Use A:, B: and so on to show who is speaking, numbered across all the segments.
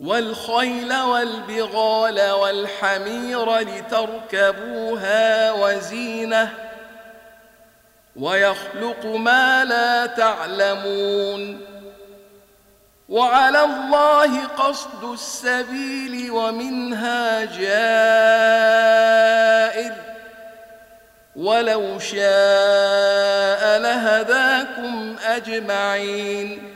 A: والخيل والبغال والحمير لتركبوها وزينه ويخلق ما لا تعلمون وعلى الله قصد السبيل ومنها جائر ولو شاء لهداكم اجمعين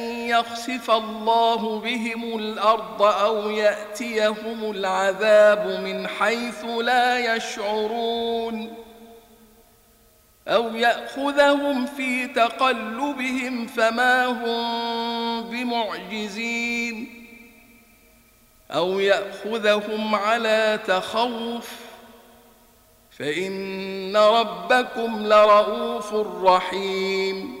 A: يخسف الله بهم الارض او ياتيهم العذاب من حيث لا يشعرون او ياخذهم في تقلبهم فما هم بمعجزين او ياخذهم على تخوف فان ربكم لرؤوف رحيم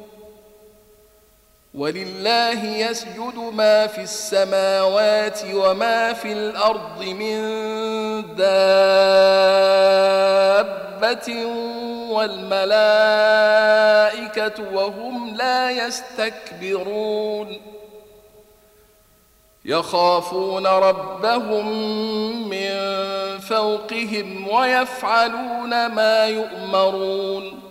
A: ولله يسجد ما في السماوات وما في الارض من دابه والملائكه وهم لا يستكبرون يخافون ربهم من فوقهم ويفعلون ما يؤمرون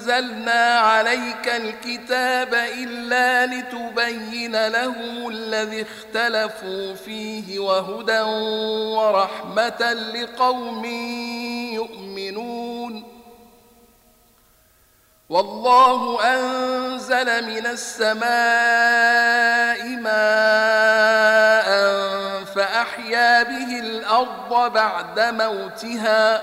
A: أنزلنا عليك الكتاب إلا لتبين له الذي اختلفوا فيه وهدى ورحمة لقوم يؤمنون والله أنزل من السماء ماء فأحيا به الأرض بعد موتها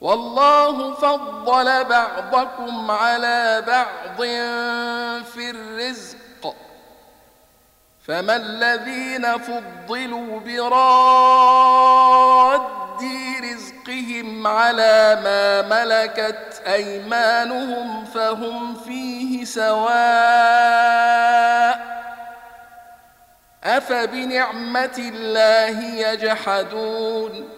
A: والله فضل بعضكم على بعض في الرزق فما الذين فضلوا براد رزقهم على ما ملكت أيمانهم فهم فيه سواء أفبنعمة الله يجحدون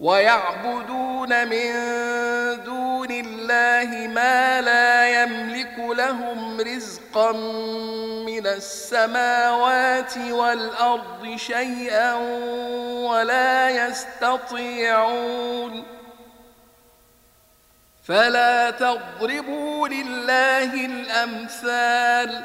A: ويعبدون من دون الله ما لا يملك لهم رزقا من السماوات والارض شيئا ولا يستطيعون فلا تضربوا لله الامثال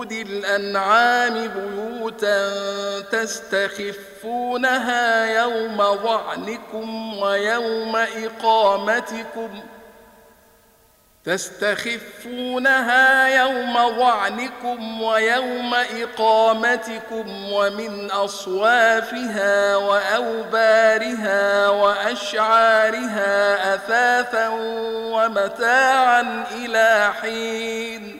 A: وجلود الأنعام بيوتا تستخفونها يوم ظعنكم ويوم إقامتكم تستخفونها يوم ظعنكم ويوم إقامتكم ومن أصوافها وأوبارها وأشعارها أثاثا ومتاعا إلى حين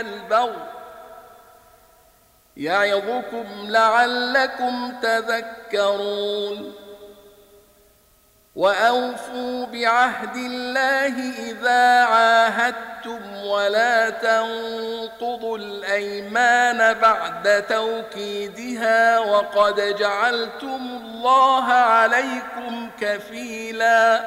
A: البر يعظكم لعلكم تذكرون واوفوا بعهد الله اذا عاهدتم ولا تنقضوا الايمان بعد توكيدها وقد جعلتم الله عليكم كفيلاً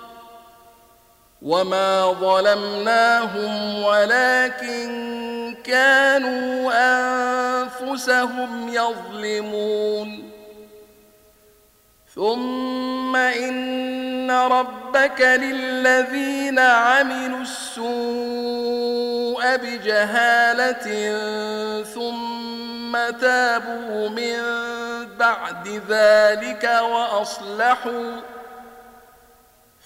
A: وما ظلمناهم ولكن كانوا أنفسهم يظلمون ثم إن ربك للذين عملوا السوء بجهالة ثم تابوا من بعد ذلك وأصلحوا